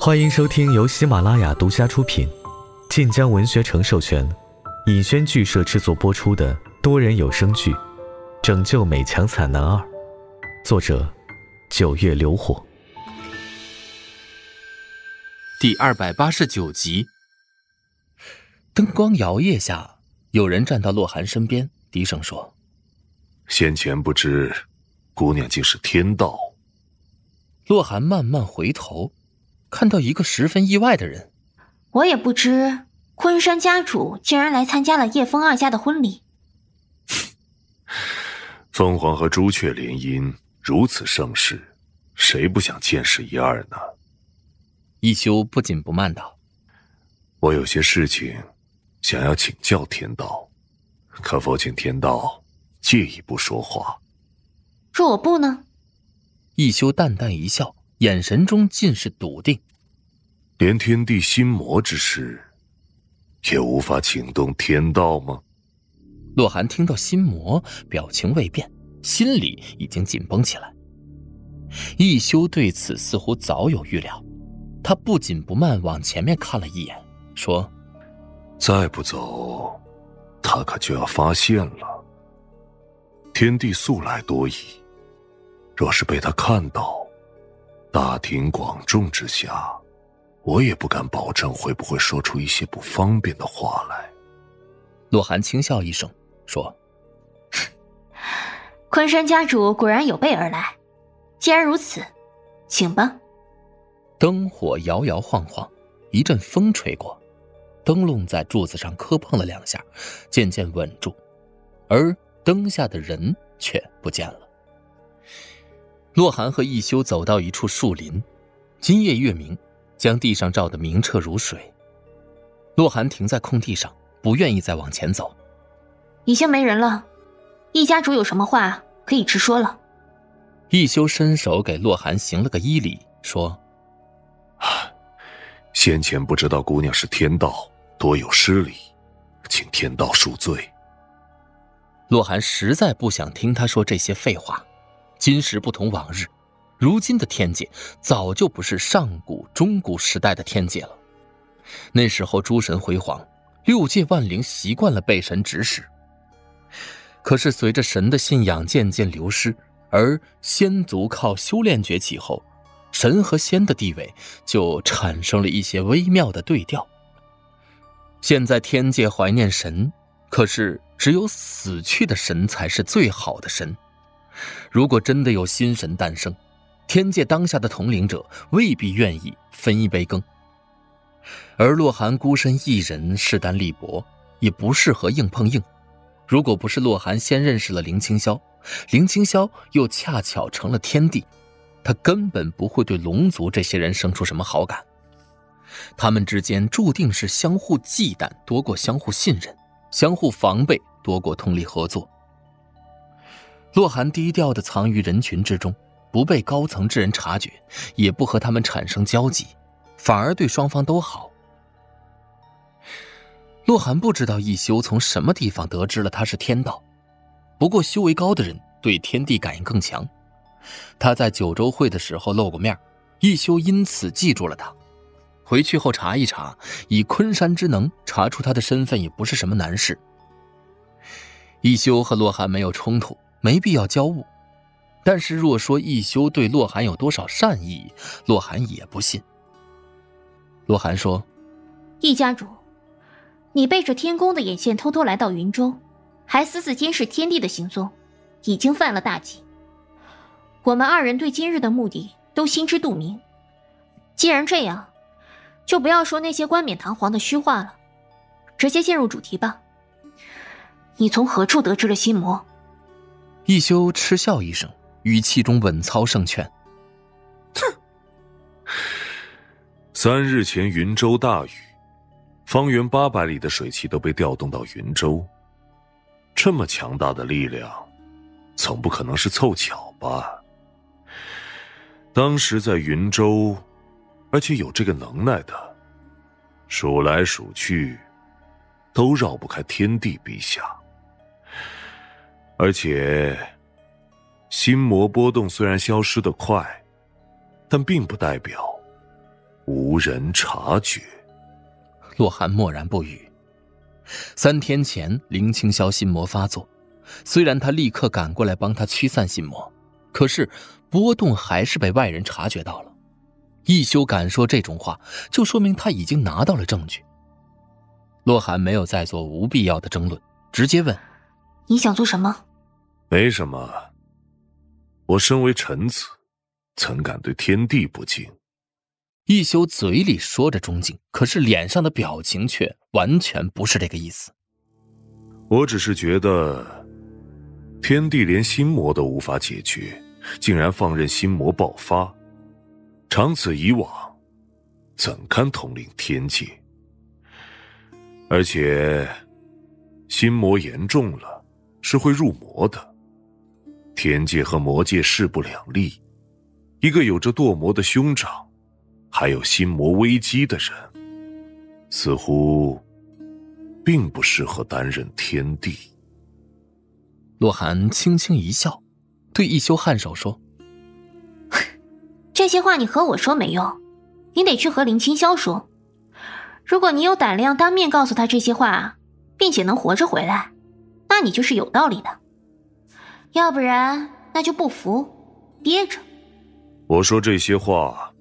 欢迎收听由喜马拉雅独家出品、晋江文学城授权、尹轩剧社制作播出的多人有声剧《拯救美强惨男二》，作者：九月流火，第二百八十九集。灯光摇曳下，有人站到洛寒身边，低声说：“先前不知，姑娘竟是天道。”洛寒慢慢回头。看到一个十分意外的人，我也不知昆山家主竟然来参加了叶枫二家的婚礼。凤凰和朱雀联姻如此盛世，谁不想见识一二呢？一休不紧不慢道：“我有些事情想要请教天道，可否请天道借一步说话？”若我不呢？一休淡淡一笑。眼神中尽是笃定，连天地心魔之事，也无法请动天道吗？洛寒听到心魔，表情未变，心里已经紧绷起来。一休对此似乎早有预料，他不紧不慢往前面看了一眼，说：“再不走，他可就要发现了。天地素来多疑，若是被他看到……”大庭广众之下，我也不敢保证会不会说出一些不方便的话来。洛寒轻笑一声，说：“昆山家主果然有备而来。既然如此，请吧。”灯火摇摇晃晃，一阵风吹过，灯笼在柱子上磕碰了两下，渐渐稳住，而灯下的人却不见了。洛寒和一休走到一处树林，今夜月明，将地上照得明澈如水。洛寒停在空地上，不愿意再往前走。已经没人了，一家主有什么话可以直说了。一休伸手给洛寒行了个揖礼，说：“先前不知道姑娘是天道，多有失礼，请天道恕罪。”洛寒实在不想听他说这些废话。今时不同往日，如今的天界早就不是上古、中古时代的天界了。那时候诸神辉煌，六界万灵习惯了被神指使。可是随着神的信仰渐渐流失，而仙族靠修炼崛起后，神和仙的地位就产生了一些微妙的对调。现在天界怀念神，可是只有死去的神才是最好的神。如果真的有新神诞生，天界当下的统领者未必愿意分一杯羹。而洛寒孤身一人势单力薄，也不适合硬碰硬。如果不是洛寒先认识了林清霄，林清霄又恰巧成了天帝，他根本不会对龙族这些人生出什么好感。他们之间注定是相互忌惮多过相互信任，相互防备多过通力合作。洛寒低调的藏于人群之中，不被高层之人察觉，也不和他们产生交集，反而对双方都好。洛寒不知道一休从什么地方得知了他是天道，不过修为高的人对天地感应更强。他在九州会的时候露过面，一休因此记住了他。回去后查一查，以昆山之能查出他的身份也不是什么难事。一休和洛寒没有冲突。没必要交恶，但是若说一休对洛寒有多少善意，洛寒也不信。洛寒说：“易家主，你背着天宫的眼线偷偷来到云州，还私自监视天帝的行踪，已经犯了大忌。我们二人对今日的目的都心知肚明。既然这样，就不要说那些冠冕堂皇的虚话了，直接进入主题吧。你从何处得知了心魔？”一休嗤笑一声，语气中稳操胜券。哼！三日前云州大雨，方圆八百里的水汽都被调动到云州。这么强大的力量，总不可能是凑巧吧？当时在云州，而且有这个能耐的，数来数去，都绕不开天帝陛下。而且，心魔波动虽然消失的快，但并不代表无人察觉。洛寒默然不语。三天前，林清霄心魔发作，虽然他立刻赶过来帮他驱散心魔，可是波动还是被外人察觉到了。一休敢说这种话，就说明他已经拿到了证据。洛寒没有再做无必要的争论，直接问：“你想做什么？”“没什么。我身为臣子，怎敢对天地不敬？”一休嘴里说着忠敬，可是脸上的表情却完全不是这个意思。我只是觉得，天地连心魔都无法解决，竟然放任心魔爆发。长此以往，怎堪统领天界？而且，心魔严重了，是会入魔的。天界和魔界势不两立，一个有着堕魔的兄长，还有心魔危机的人，似乎并不适合担任天帝。洛寒轻轻一笑，对一休颔首说。这些话你和我说没用，你得去和林清霄说。如果你有胆量当面告诉他这些话，并且能活着回来，那你就是有道理的。要不然，那就不服，憋着。我说这些话，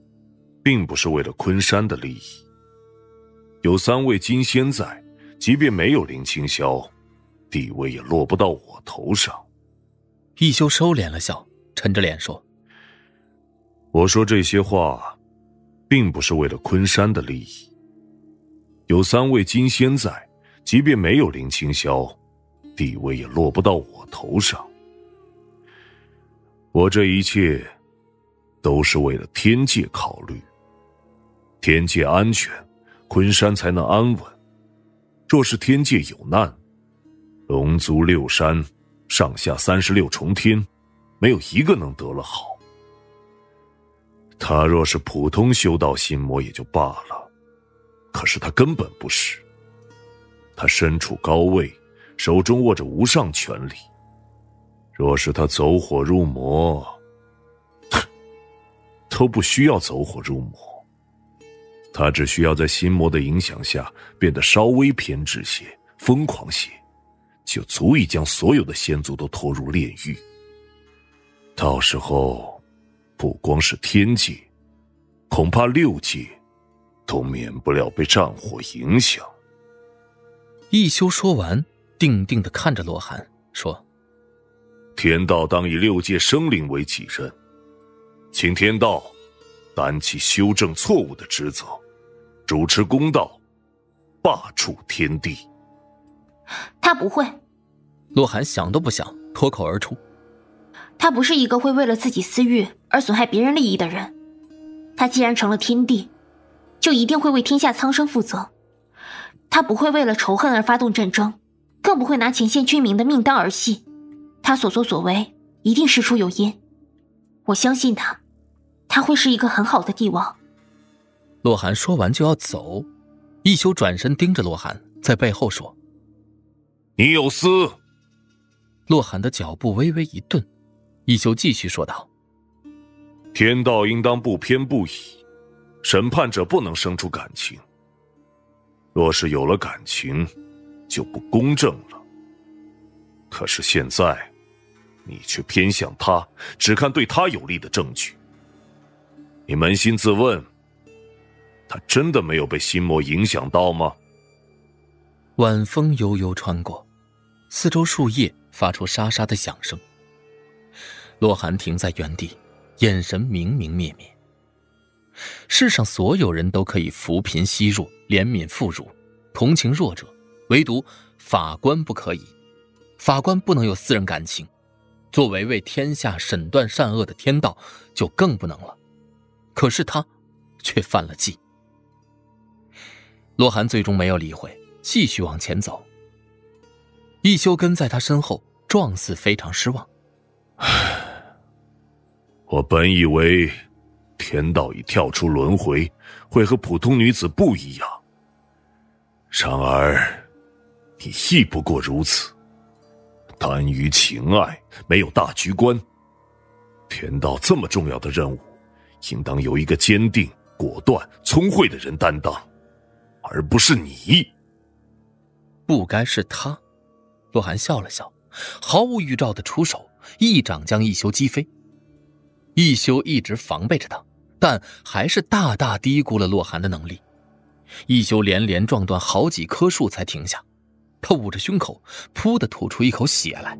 并不是为了昆山的利益。有三位金仙在，即便没有林清霄，地位也落不到我头上。一休收敛了笑，沉着脸说。我说这些话，并不是为了昆山的利益。有三位金仙在，即便没有林清霄，地位也落不到我头上。我这一切，都是为了天界考虑。天界安全，昆山才能安稳。若是天界有难，龙族六山，上下三十六重天，没有一个能得了好。他若是普通修道心魔也就罢了，可是他根本不是。他身处高位，手中握着无上权力。若是他走火入魔，哼，都不需要走火入魔。他只需要在心魔的影响下变得稍微偏执些、疯狂些，就足以将所有的仙族都拖入炼狱。到时候。不光是天界，恐怕六界都免不了被战火影响。一休说完，定定的看着洛寒，说：“天道当以六界生灵为己任，请天道担起修正错误的职责，主持公道，罢黜天地。”他不会。洛寒想都不想，脱口而出。他不是一个会为了自己私欲而损害别人利益的人。他既然成了天帝，就一定会为天下苍生负责。他不会为了仇恨而发动战争，更不会拿前线军民的命当儿戏。他所作所为一定事出有因。我相信他，他会是一个很好的帝王。洛寒说完就要走，一休转身盯着洛寒，在背后说：“你有私。”洛寒的脚步微微一顿。一休继续说道：“天道应当不偏不倚，审判者不能生出感情。若是有了感情，就不公正了。可是现在，你却偏向他，只看对他有利的证据。你扪心自问，他真的没有被心魔影响到吗？”晚风悠悠穿过，四周树叶发出沙沙的响声。洛寒停在原地，眼神明明灭灭。世上所有人都可以扶贫惜弱、怜悯妇孺、同情弱者，唯独法官不可以。法官不能有私人感情，作为为天下审断善恶的天道，就更不能了。可是他，却犯了忌。洛寒最终没有理会，继续往前走。一休跟在他身后，状似非常失望。我本以为，天道已跳出轮回，会和普通女子不一样。然而，你亦不过如此，耽于情爱，没有大局观。天道这么重要的任务，应当由一个坚定、果断、聪慧的人担当，而不是你。不该是他。洛寒笑了笑，毫无预兆的出手，一掌将一休击飞。一休一直防备着他，但还是大大低估了洛寒的能力。一休连连撞断好几棵树才停下，他捂着胸口，噗的吐出一口血来。